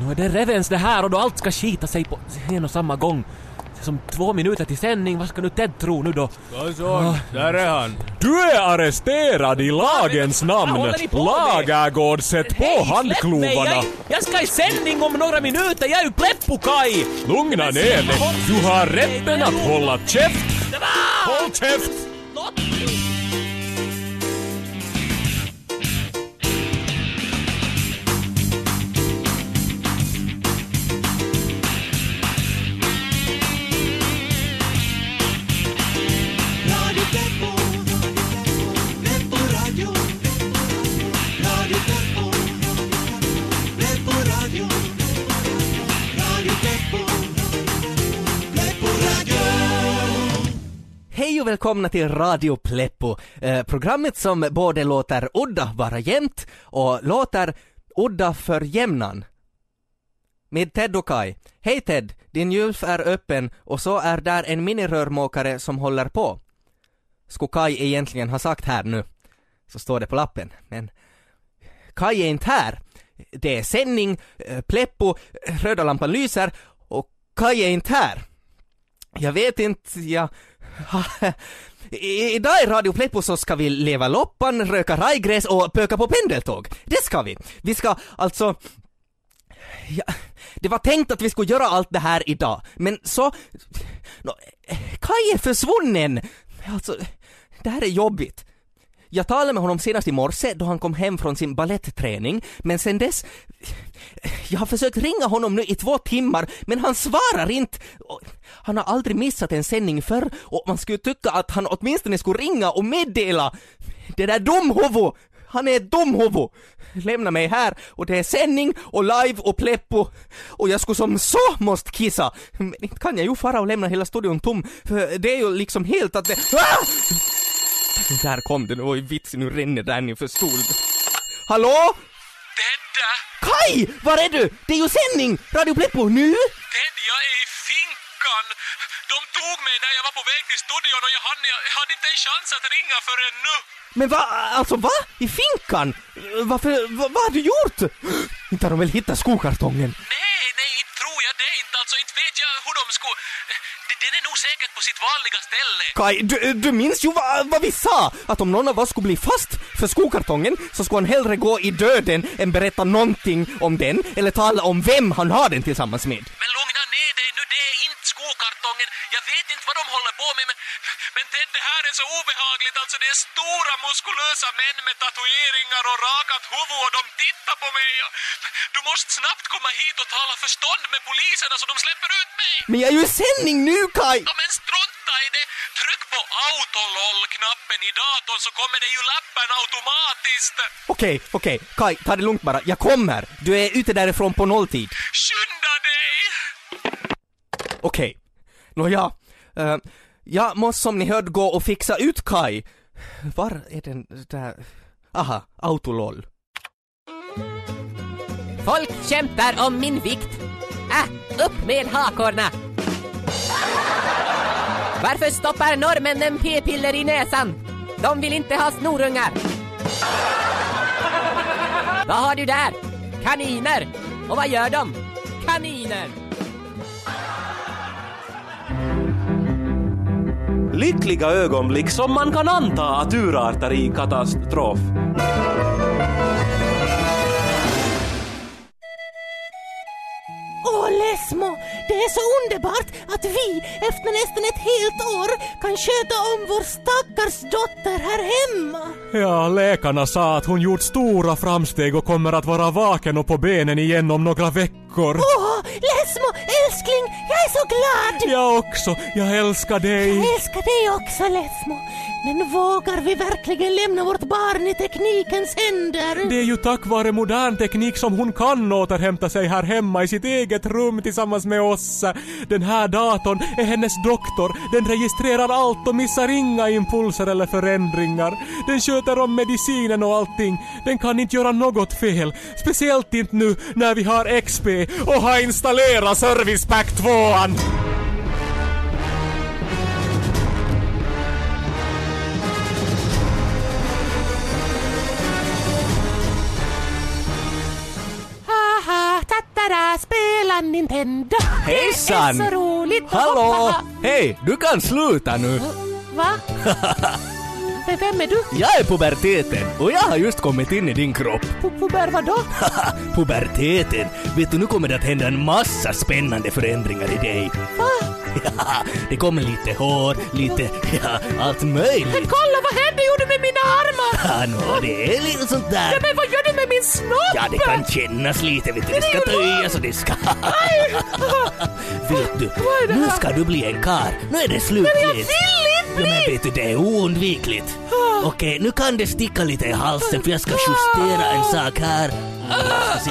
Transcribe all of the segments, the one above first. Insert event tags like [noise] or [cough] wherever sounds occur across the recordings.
Nu är det revens det här och då allt ska skita sig på en och samma gång. Som två minuter till sändning, vad ska nu Ted tro nu då? Så, där är han. Du är arresterad i lagens namn. Lagergård, sätt på Hej, släpp mig! handklovarna. Jag, jag ska i sändning om några minuter, jag är ju Pleppo-Kaj! Lugna ner dig. Du har rätten att hålla käft. Håll käft! Välkomna till Radio Pleppo, eh, programmet som både låter udda vara jämnt och låter udda för jämnan. Med Ted och Kai. Hej Ted, din gylf är öppen och så är där en minirörmokare som håller på. Skulle Kai egentligen ha sagt här nu. Så står det på lappen, men Kai är inte här. Det är sändning, eh, Pleppo, röda lampan lyser och Kai är inte här. Jag vet inte, jag... [laughs] Idag i Radio Pleppo så ska vi leva loppan, röka rajgräs och pöka på pendeltåg. Det ska vi. Vi ska alltså... Ja, det var tänkt att vi skulle göra allt det här idag, men så... No, eh, Kaj är försvunnen! Alltså, det här är jobbigt. Jag talade med honom senast i morse då han kom hem från sin ballettträning, men sen dess... Jag har försökt ringa honom nu i två timmar, men han svarar inte. Han har aldrig missat en sändning förr och man skulle tycka att han åtminstone skulle ringa och meddela. Det där domhovo! Han är ett dumhuvud! Lämna mig här och det är sändning och live och pleppo och jag skulle som så måste kissa. Men inte kan jag ju fara och lämna hela studion tom, för det är ju liksom helt att det... Ah! Där kom det, det var ju vits, nu rinner det ner för stolen. Hallå? Tedda! Kai! Var är du? Det är ju sändning! Radio Pleppo, nu? Ted, jag är i finkan! De tog mig när jag var på väg till studion och jag hade, jag hade inte en chans att ringa förrän nu. Men va, alltså va? I finkan? Varför, va, vad har du gjort? Inte har de väl hittat skokartongen? Nej, på sitt vanliga ställe. Kai, du, du minns ju vad, vad vi sa! Att om någon av oss skulle bli fast för skokartongen så skulle han hellre gå i döden än berätta någonting om den eller tala om vem han har den tillsammans med. Men lugna ner dig nu, det är inte skokartongen. Jag vet inte vad de håller på med, men, men Ted, det här är så obehagligt. Alltså, det är stora muskulösa män med tatueringar och rakat huvud och de tittar på mig. Du måste snabbt komma hit och tala förstånd med poliserna så de släpper ut mig. Men jag är ju i sändning nu Kai! Ja, men strunta i det! Tryck på autololl-knappen i datorn så kommer det ju lappen automatiskt. Okej, okej, Kai, ta det lugnt bara. Jag kommer. Du är ute därifrån på nolltid. Skynda dig! Okej. Nåja. Uh, jag måste som ni hörde gå och fixa ut Kai. Var är den där... Aha, autololl. Folk kämpar om min vikt. Äh, upp med hakorna! Varför stoppar norrmännen p-piller i näsan? De vill inte ha snorungar. Vad har du där? Kaniner. Och vad gör de? Kaniner. Lyckliga ögonblick som man kan anta att urartar i katastrof. Åh Lesmo, det är så underbart att vi efter nästan ett helt år kan sköta om vår stackars dotter här hemma. Ja, läkarna sa att hon gjort stora framsteg och kommer att vara vaken och på benen igen om några veckor. Åh, Lesmo, älskling, jag är så glad! Jag också, jag älskar dig. Jag älskar dig också Lesmo. Men vågar vi verkligen lämna vårt barn i teknikens händer? Det är ju tack vare modern teknik som hon kan återhämta sig här hemma i sitt eget rum tillsammans med oss. Den här datorn är hennes doktor. Den registrerar allt och missar inga impulser eller förändringar. Den sköter om medicinen och allting. Den kan inte göra något fel. Speciellt inte nu när vi har XP och har installerat Service Pack 2. Spela Nintendo. Hejsan! Det är så roligt Hallå! Hej, du kan sluta nu. Va? [laughs] Men Vem är du? Jag är puberteten och jag har just kommit in i din kropp. Pu- Puber vadå? puberteten. Vet du, nu kommer det att hända en massa spännande förändringar i dig. Va? [laughs] Ja, det kommer lite hår, lite, ja, allt möjligt. Kolla vad hände gjorde med mina armar? Ja, nå, det är lite sånt där. Men vad gör du med min snopp? Ja, det kan kännas lite, vet du. Det ska töjas och det ska... [laughs] vet du, nu ska du bli en kar. Nu är det slut. Men jag vill inte Ja, men vet du, det är oundvikligt. Okej, nu kan det sticka lite i halsen för jag ska justera en sak här. Se-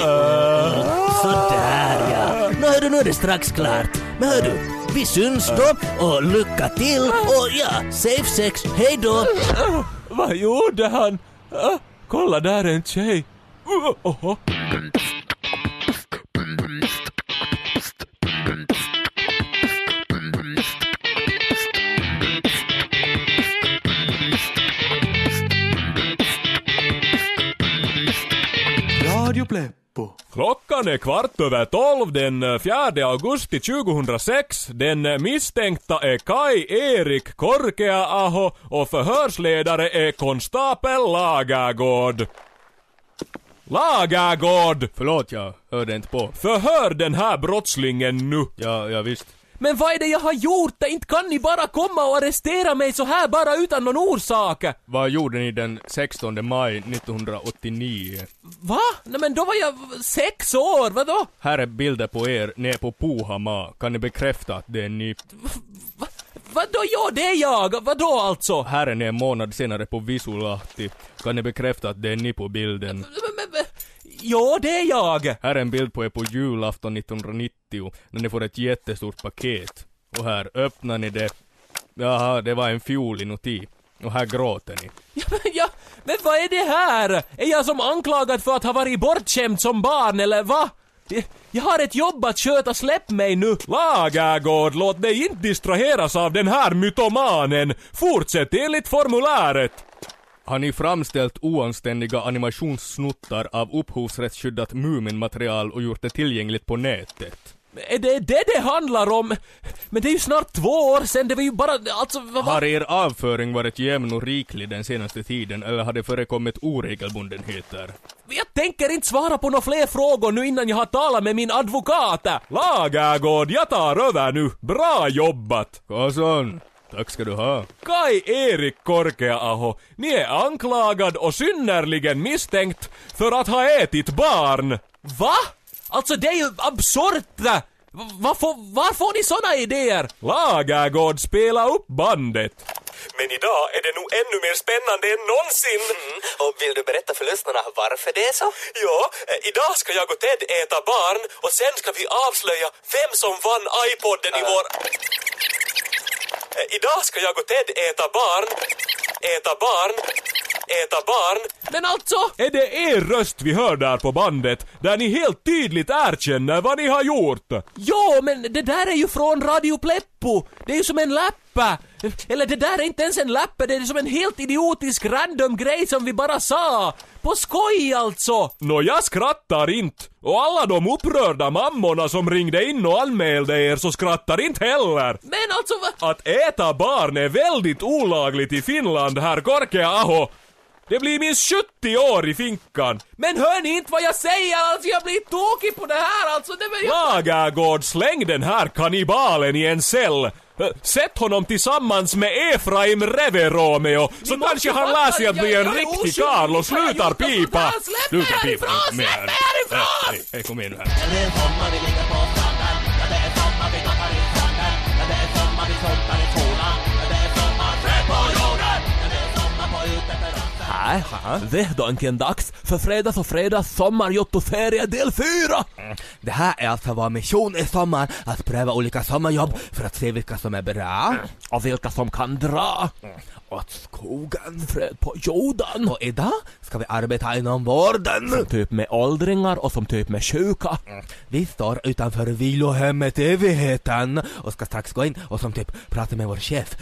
Sådär ja. Nu hör du, nu är det strax klart. Men hör du, vi syns då och lycka till och ja, safe sex, hej då. Vad gjorde han? Ah, kolla, där är en tjej. Oho. Klockan är kvart över tolv den eh, 4 augusti 2006. Den eh, misstänkta är Kai Erik Korkea-aho och förhörsledare är konstapel Lagergård. Lagergård! Förlåt, jag hörde inte på. Förhör den här brottslingen nu. Ja, ja visst. Men vad är det jag har gjort? Inte kan ni bara komma och arrestera mig så här bara utan någon orsak? Vad gjorde ni den 16 maj 1989? Va? Nej men då var jag sex år, vadå? Här är bilder på er nere på Puhama. Kan ni bekräfta att det är ni? Va, vadå ja, det är jag? Vadå alltså? Här är ni en månad senare på Visulahti. Kan ni bekräfta att det är ni på bilden? Men, men, men, ja, det är jag. Här är en bild på er på julafton 1990 när ni får ett jättestort paket. Och här öppnar ni det. Jaha, det var en fiol inuti. Och här gråter ni. Ja, men, ja, men vad är det här? Är jag som anklagad för att ha varit bortskämd som barn eller va? Jag har ett jobb att sköta, släpp mig nu! Lagergård, låt dig inte distraheras av den här mytomanen! Fortsätt enligt formuläret! Har ni framställt oanständiga animationssnuttar av upphovsrättsskyddat Mumin-material och gjort det tillgängligt på nätet? Är det det det handlar om? Men det är ju snart två år sedan, det var ju bara, alltså vad Har var... er avföring varit jämn och riklig den senaste tiden eller har det förekommit oregelbundenheter? Jag tänker inte svara på några fler frågor nu innan jag har talat med min advokat! Lagergård, jag tar över nu! Bra jobbat! Karlsson, tack ska du ha. Kai Erik Korkea-aho, ni är anklagad och synnerligen misstänkt för att ha ätit barn. Va? Alltså det är ju absurt! Var får, var får ni såna idéer? Lagergård, spela upp bandet. Men idag är det nog ännu mer spännande än någonsin. Och vill du berätta för lyssnarna varför det är så? Ja, eh, idag ska jag och Ted äta barn och sen ska vi avslöja vem som vann iPodden i vår... Eh, Idag ska jag och Ted äta barn, äta barn, äta barn. Men alltså? Är det er röst vi hör där på bandet, där ni helt tydligt erkänner vad ni har gjort? Ja, men det där är ju från Radio Pleppo. Det är ju som en lappa. Eller det där är inte ens en lappa, det är som en helt idiotisk random grej som vi bara sa. På skoj alltså! Nå, jag skrattar inte. Och alla de upprörda mammorna som ringde in och anmälde er så skrattar inte heller. Men alltså va? Att äta barn är väldigt olagligt i Finland, herr Korkea-aho. Det blir minst 70 år i finkan. Men hör ni inte vad jag säger? Alltså jag blir tokig på det här alltså. Det jag... Lagergård, släng den här kannibalen i en cell. Sätt honom tillsammans med Efraim Reveromeo så kanske han lär sig att bli en riktig karl och slutar pipa. Släpp mig härifrån, släpp mig här. härifrån! Hej, kom igen nu här. Det är då äntligen dags för Fredags och Fredags sommarjottoferie del 4! Det här är alltså vår mission i sommar, att pröva olika sommarjobb för att se vilka som är bra Och vilka som kan dra. Åt skogen. Fred på jorden. Och idag ska vi arbeta inom vården. Som typ med åldringar och som typ med sjuka. Vi står utanför vilohemmet Evigheten och ska strax gå in och som typ prata med vår chef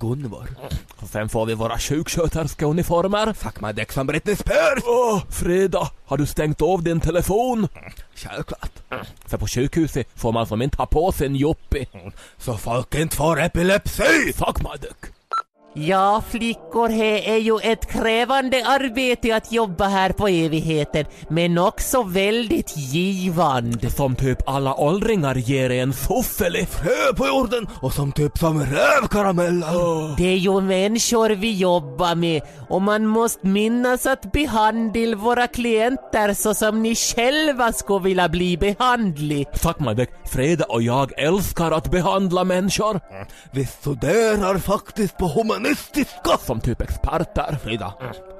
Gunvor. Och sen får vi våra sjuksköterskeuniformer. Fuck my däck som Britney Spears! Åh, Frida, har du stängt av din telefon? Självklart. För på sjukhuset får man som inte ha på sin joppi. Så folk inte får epilepsi! Dick. Ja, flickor, det är ju ett krävande arbete att jobba här på evigheten, men också väldigt givande. Som typ alla åldringar ger en fuffeli. Frö på jorden och som typ som rövkarameller. Det är ju människor vi jobbar med och man måste minnas att behandla våra klienter så som ni själva skulle vilja bli behandlade. Fuck my dick. Freda och jag älskar att behandla människor. Vi studerar faktiskt på humanistiska. Som typ experter. Frida,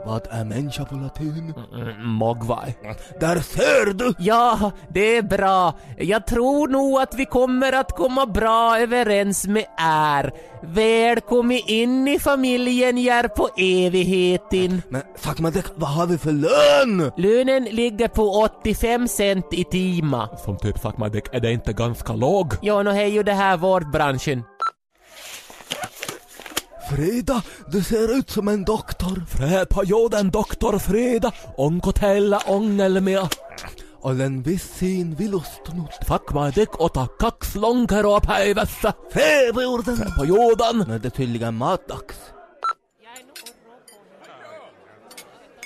vad är människa på latin? Mm, Mogwai. Där ser du! Ja, det är bra. Jag tror nog att vi kommer att komma bra överens med er. Välkommen in i familjen här på evigheten. Men dick, vad har vi för lön? Lönen ligger på 85 cent i timma. Som typ dick, är det inte ganska låg? Ja, nu är ju det här vårdbranschen. Frida, du ser ut som en doktor. Fred på jorden, doktor Freda. Onkotella ångelmia. Olen vissiin vilustunut. Fuck my dick och ta kaksi lonkeroa päivässä. På jorden! Fred på jorden. Nu är det tydligen matdags.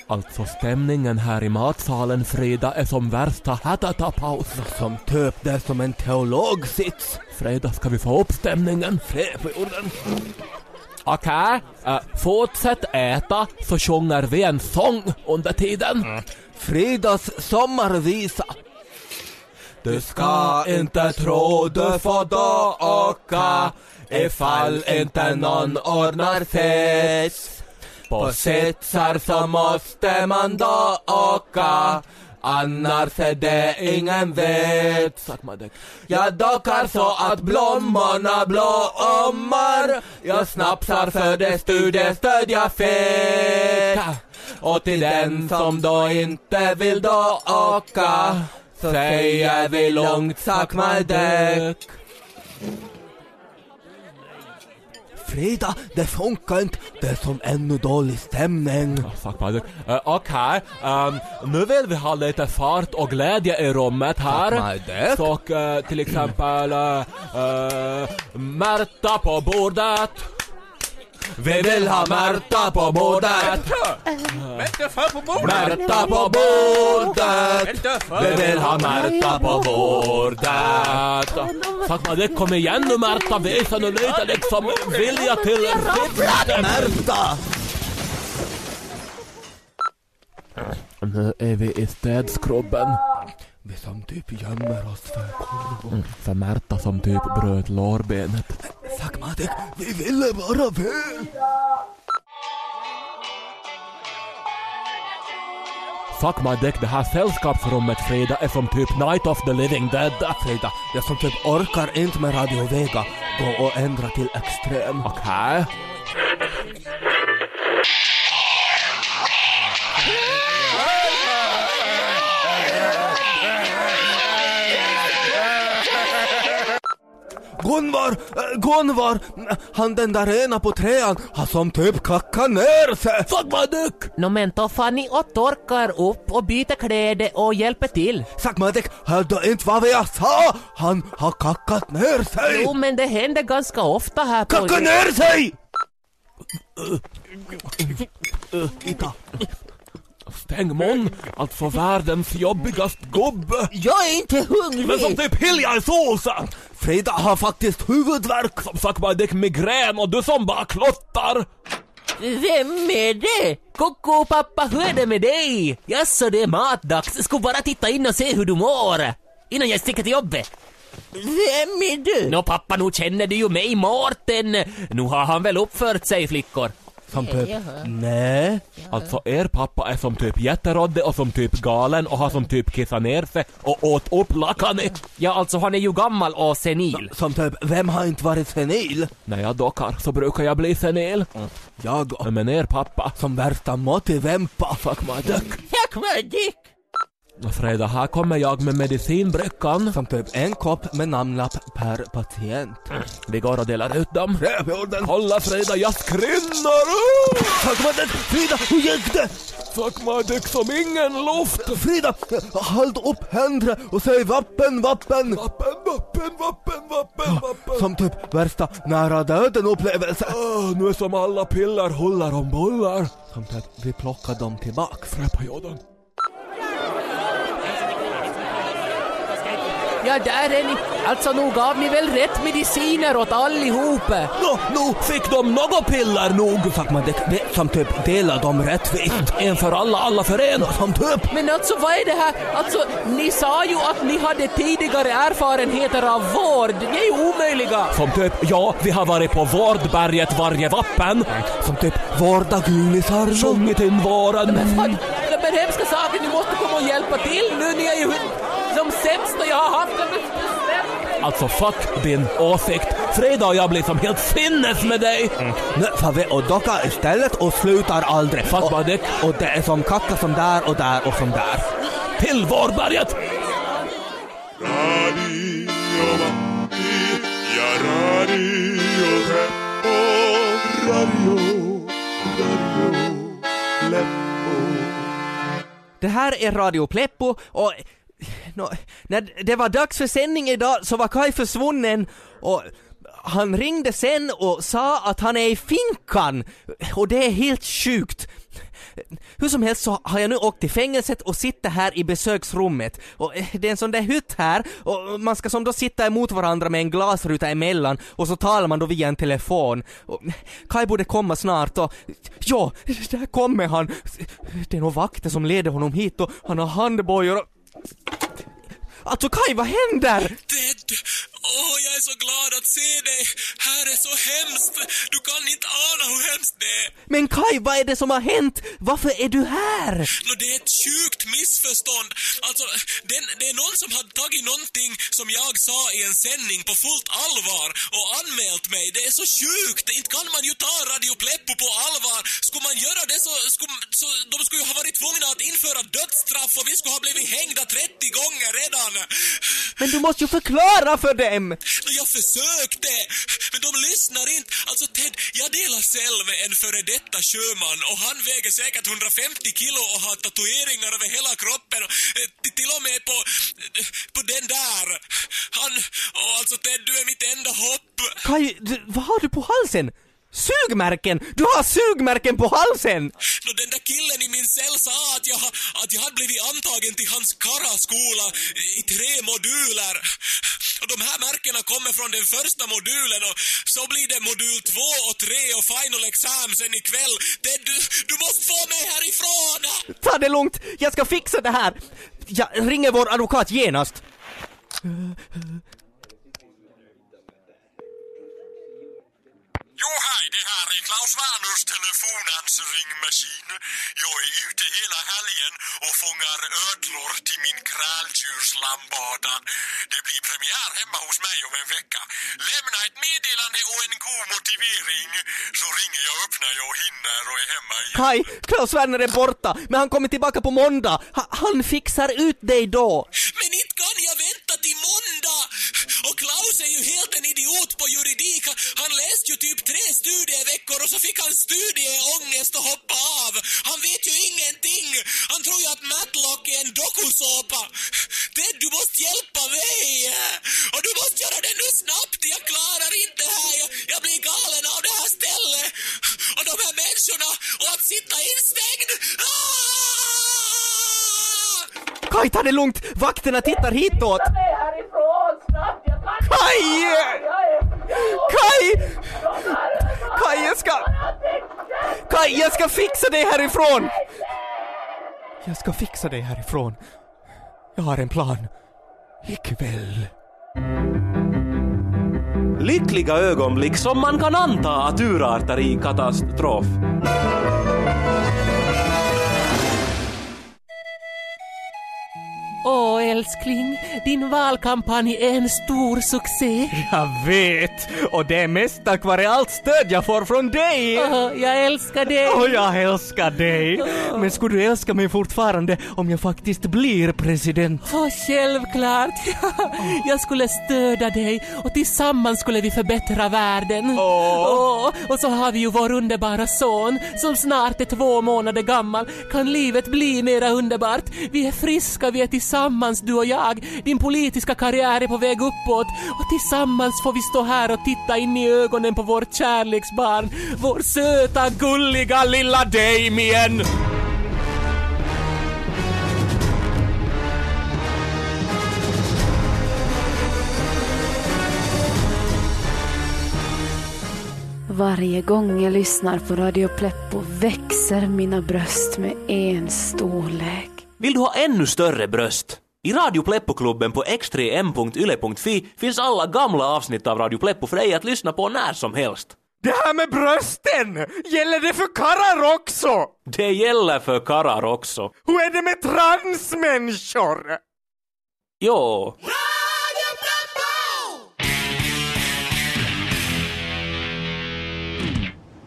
Alltså stämningen här i matsalen Freda är som värsta hätatapaus. Som typ det är som en teologsits. Freda, ska vi få upp stämningen? Frö Okej, äh, fortsätt äta så sjunger vi en sång under tiden. Fridas sommarvisa. Du ska inte tro du får då åka ifall inte någon ordnar fest. På sitsar så måste man då åka Annars är det ingen vet. Jag dockar så att blommorna blommar. Jag snapsar för det studiestöd jag fick. Och till den som då inte vill då åka Så säger vi långt suck Frida, det funkar inte. Det är som ännu dålig stämning. Oh, fuck my. Uh, Okej, ehm, nu vill vi ha lite fart och glädje i rummet här. Så eh, till exempel uh, uh, Märta på bordet. Vi vill ha Märta på bordet. Fan på bordet! Märta på bordet. Vi vill ha Märta på bordet. My dick, kom igen nu Märta, visa nu lite liksom vilja till riktigt. Märta! Nu är vi i städskrubben. Vi som typ gömmer oss för kurvor. För Märta som typ bröt lårbenet. Fuck my dick, vi ville bara väl. Fuck my dick, det här sällskapsrummet Frida är som typ Night of the Living Dead. Frida, jag som typ orkar inte med Radio Vega gå och ändra till extrem. Okej. Gunvar, äh, Gunvar, han den där ena på trean har som typ kackat ner sig. Dick! Nå men ta fan ni och torkar upp och byter kläder och hjälper till. Dick, hörde du inte vad jag sa? Han har kackat ner sig. Jo men det händer ganska ofta här på... Kacka ner sig! Ita. Stäng mun, alltså världens jobbigast gubbe. Jag är inte Men som hungrig! typ Hilja i såsen! Frida har faktiskt huvudvärk. Som fuck my dick migrän och du som bara klottar! Vem är det? Koko pappa, hur är det med dig? Jaså, det är matdags. Ska bara titta in och se hur du mår. Innan jag sticker till jobbet. Vem är du? Nå pappa, nu känner du ju mig, Mårten. Nu har han väl uppfört sig, flickor. Som typ, nej. Alltså er pappa är som typ jätterodde och som typ galen och har som typ kissat ner sig och åt upp lakanet. Ja, alltså han är ju gammal och senil. Som typ, vem har inte varit senil? När jag dockar så brukar jag bli senil. Jag och Men er pappa, som värsta motivempa. fuck my dick. Tack vad dick. Fredag, här kommer jag med medicinbrickan. Som typ en kopp med namnlapp per patient. Vi går och delar ut dem. Rävjorden! Kolla Frida, jag skrinnar! Fuck! Frida, hur gick det? Fuck my dick som ingen luft! Frida, håll upp händerna och säg vappen, vappen! Vappen, vappen, vappen, vappen, vappen. Som typ värsta nära döden upplevelse. Åh, nu är som alla piller hullar om bullar. Som typ, vi plockar dem tillbaks. Träperioden. Ja, där är ni. Alltså, nog gav ni väl rätt mediciner åt allihopa? Nå, nu fick de något piller nog. Fuck my dick, vi som typ delar dem rättvist. En för alla, alla för en. Som typ, Men alltså, vad är det här? Alltså, ni sa ju att ni hade tidigare erfarenheter av vård. Det är ju omöjliga. Som typ, ja, vi har varit på Vårdberget varje vappen. som typ vårda gulisar. Sjungit in våren. Fan, men hemska saker, ni måste komma och hjälpa till nu. Ni är ju de sämsta jag har haft. Alltså fuck din åsikt. Frida och jag blir som helt sinnes med dig. Nu får vi och docka istället och slutar aldrig. Fuck och, dick. och det är som kacka som där och där och som där. Till Vårdberget. Radio Matti ja Radio Pleppo, Radio, Radio Pleppo. Det här är Radio Pleppo och nå, när det var dags för sändning idag så var Kai försvunnen och han ringde sen och sa att han är i finkan och det är helt sjukt. Hur som helst så har jag nu åkt till fängelset och sitter här i besöksrummet. Och eh, det är en sån där hytt här och man ska som då sitta emot varandra med en glasruta emellan och så talar man då via en telefon. Och eh, Kai borde komma snart och ja, där kommer han. Det är nog vakter som leder honom hit och han har handbojor och... Alltså Kai, vad händer? Dead Åh, jag är så glad att se dig! Här är så hemskt! Du kan inte ana hur hemskt det är! Men Kai, vad är det som har hänt? Varför är du här? Nå, det är ett sjukt missförstånd. Alltså, den, det är någon som har tagit någonting som jag sa i en sändning på fullt allvar och anmält mig. Det är så sjukt! Inte kan man ju ta Radio Pleppo på allvar. Skulle man göra det så, skulle, så de skulle ju ha varit tvungna att införa dödsstraff och vi skulle ha blivit hängda 30 gånger redan. Men du måste ju förklara för Nå, jag försökte, men de lyssnar inte. Alltså Ted, jag delar cell med en före detta sjöman och han väger säkert 150 kilo och har tatueringar över hela kroppen. Och, eh, till- och med på, eh, på den där. Han, och alltså Ted, du är mitt enda hopp. Du, vad har du på halsen? Sugmärken! Du har sugmärken på halsen! Nå, den där killen i min cell sa att jag, att jag hade blivit antagen till hans karaskola i tre moduler. Och de här märkena kommer från den första modulen och så blir det modul två och tre och final exam sen ikväll. Ted, du, du måste få mig härifrån! Ta det lugnt, jag ska fixa det här! Jag ringer vår advokat genast. Jo, hej, det här är Klaus Werners telefonansringmaskin. Jag är ute hela helgen och fångar ödlor till min kräldjurslambada. Det blir premiär hemma hos mig om en vecka. Lämna ett meddelande och en god motivering så ringer jag upp när jag hinner och är hemma igen. Kai, Klaus Werner är borta, men han kommer tillbaka på måndag. Ha, han fixar ut dig då. Men inte kan jag vänta till måndag! Och Klaus är ju helt en idiot på juridik. Han läste ju typ tre studieveckor och så fick han studieångest och hoppa av. Han vet ju ingenting. Han tror ju att Matlock är en dokusåpa. Ted, du måste hjälpa mig! Och du måste göra det nu snabbt! Jag klarar inte det här. Jag, jag blir galen av det här stället. Och de här människorna och att sitta instängd. Ah! Kai, ta det lugnt! Vakterna tittar hitåt! Kai! Kai, jag ska fixa dig härifrån! Jag ska fixa dig härifrån. Jag har en plan. Ikväll. Lyckliga ögonblick som man kan anta att urartar i katastrof. Åh älskling, din valkampanj är en stor succé. Jag vet! Och det är mest tack vare allt stöd jag får från dig! Åh, jag älskar dig. Och jag älskar dig! Men skulle du älska mig fortfarande om jag faktiskt blir president? Åh, självklart. [laughs] Jag skulle stödja dig och tillsammans skulle vi förbättra världen. Åh, och så har vi ju vår underbara son som snart är två månader gammal. Kan livet bli mera underbart? Vi är friska, vi är tillsammans Tillsammans du och jag. Din politiska karriär är på väg uppåt och tillsammans får vi stå här och titta in i ögonen på vårt kärleksbarn. Vår söta, gulliga lilla Damien. Varje gång jag lyssnar på Radio Pleppo växer mina bröst med en storlek. Vill du ha ännu större bröst? I Radio Pleppo-klubben på x3m.yle.fi finns alla gamla avsnitt av Radio Pleppo för dig att lyssna på när som helst. Det här med brösten! Gäller det för karlar också? Det gäller för karlar också. Hur är det med transmänniskor? Jo.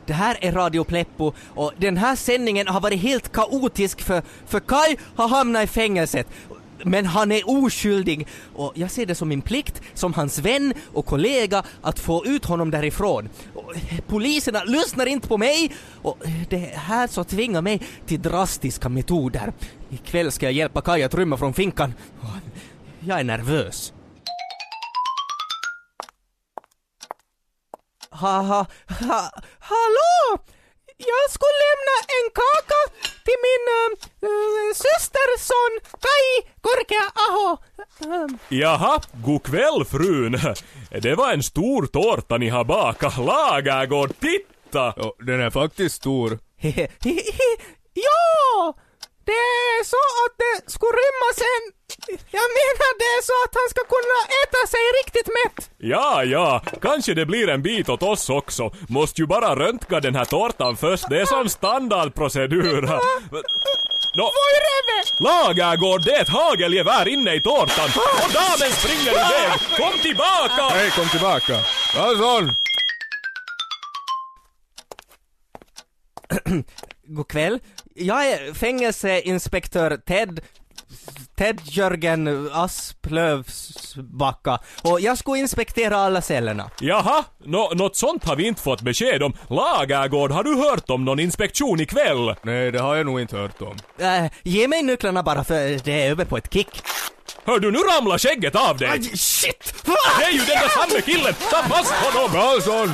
Det här är Radio Pleppo och den här sändningen har varit helt kaotisk för, för Kai har hamnat i fängelset. Men han är oskyldig och jag ser det som min plikt som hans vän och kollega att få ut honom därifrån. Och, eh, Poliserna lyssnar inte på mig och eh, det här så tvingar mig till drastiska metoder. Ikväll ska jag hjälpa Kai att rymma från finkan. Eh, jag är nervös. Ha, ha, ha, hallå! Jag skulle lämna en kaka till min äh, systerson Kai Korkea-aho. Ähm, Jaha, god kväll frun. Det var en stor tårta ni har bakat. Lagergård, titta! Ja, den är faktiskt stor. [laughs] Ja! Det är så att det skulle rymmas en... Jag menar det är så att han ska kunna äta sig riktigt mätt. Ja, ja, kanske det blir en bit åt oss också. Måste ju bara röntga den här tårtan först. Det är sån standardprocedur. Nå, Lagergård, det är ett hagelgevär inne i tårtan. Och damen springer iväg. Kom tillbaka! Hej, kom tillbaka. Karlsson! [clears throat] God kväll. Jag är fängelseinspektör Ted Ted Jörgen Asplövsbacka och jag skulle inspektera alla cellerna. Jaha, nå, något sånt har vi inte fått besked om. Lagergård, har du hört om någon inspektion ikväll? Nej, det har jag nog inte hört om. Äh, ge mig nycklarna bara för det är över på ett kick. Hör du, nu ramlar skägget av dig! shit! Det är ju den där samme killen! Ta fast honom! Karlsson!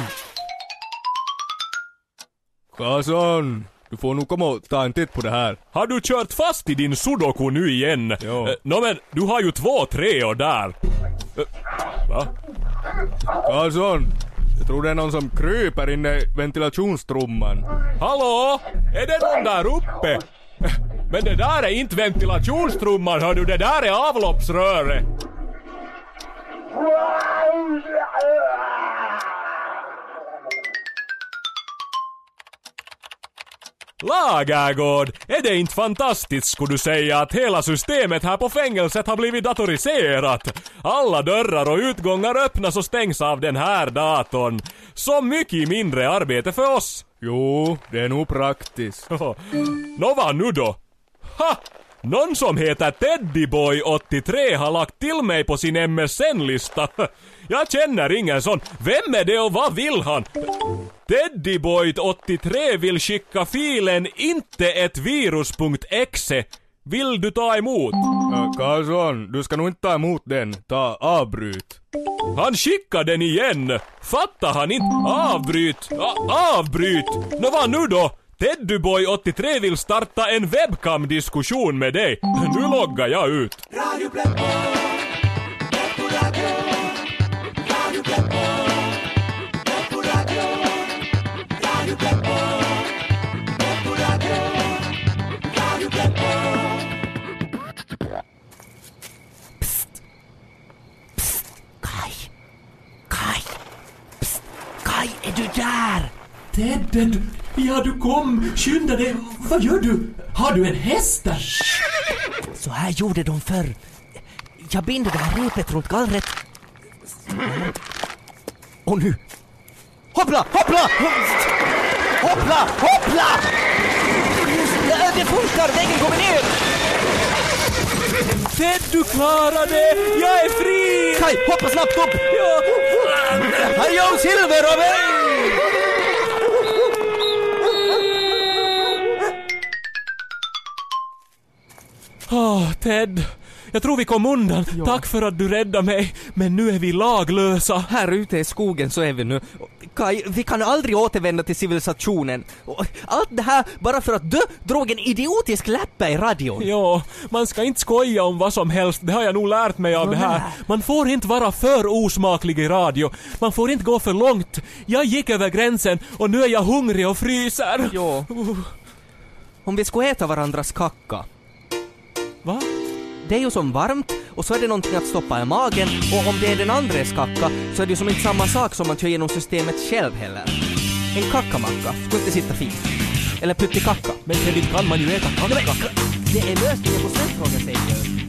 Karlsson! Du får nog komma och ta en titt på det här. Har du kört fast i din sudoku nu igen? Jo. Eh, Nå men, du har ju två treor där. Eh, Va? Karlsson! Jag tror det är någon som kryper inne i ventilationstrumman. Hallå? Är det någon där uppe? Men det där är inte ventilationstrumman hör du, det där är avloppsröret. Lagergård, är det inte fantastiskt skulle du säga att hela systemet här på fängelset har blivit datoriserat? Alla dörrar och utgångar öppnas och stängs av den här datorn. Så mycket mindre arbete för oss. Jo, det är nog praktiskt. [laughs] Nå vad nu då? Ha! Någon som heter Teddyboy83 har lagt till mig på sin MSN-lista. [laughs] Jag känner ingen sån. Vem är det och vad vill han? Teddyboy83 vill skicka filen inte ett virus.exe. Vill du ta emot? Karlsson, du ska nog inte ta emot den. Ta avbryt. Han skickar den igen! Fattar han inte? Avbryt! A- avbryt! Nå vad nu då? Teddyboy83 vill starta en webcam-diskussion med dig. Nu loggar jag ut. Du där? Ted, ja du kom! Skynda dig! Vad gör du? Har du en häst där? Så här gjorde de förr. Jag binder det här repet runt gallret. Och nu. Hoppla, hoppla! Hoppla, hoppla! Ja, Det funkar, väggen kommer ner! Ted, du klarar det! Jag är fri! Kaj, hoppa snabbt upp! Ja. Hallå Silver och mig! Åh, Ted. Jag tror vi kom undan. Tack för att du räddade mig. Men nu är vi laglösa. Här ute i skogen så är vi nu. Kaj, vi kan aldrig återvända till civilisationen. Allt det här bara för att du drog en idiotisk läppa i radion. Ja, man ska inte skoja om vad som helst. Det har jag nog lärt mig av det här. Man får inte vara för osmaklig i radio. Man får inte gå för långt. Jag gick över gränsen och nu är jag hungrig och fryser. Ja. Uh, Om vi skulle äta varandras kacka. Va? Det är ju som varmt och så är det någonting att stoppa i magen och om det är den andres kacka så är det ju som inte samma sak som man kör genom systemet själv heller. En kackamacka skulle inte sitta fint. Eller puttikacka. Men inte kan man ju äta Ja, men, kacka. det är lösningen på stressfrågan säger jag.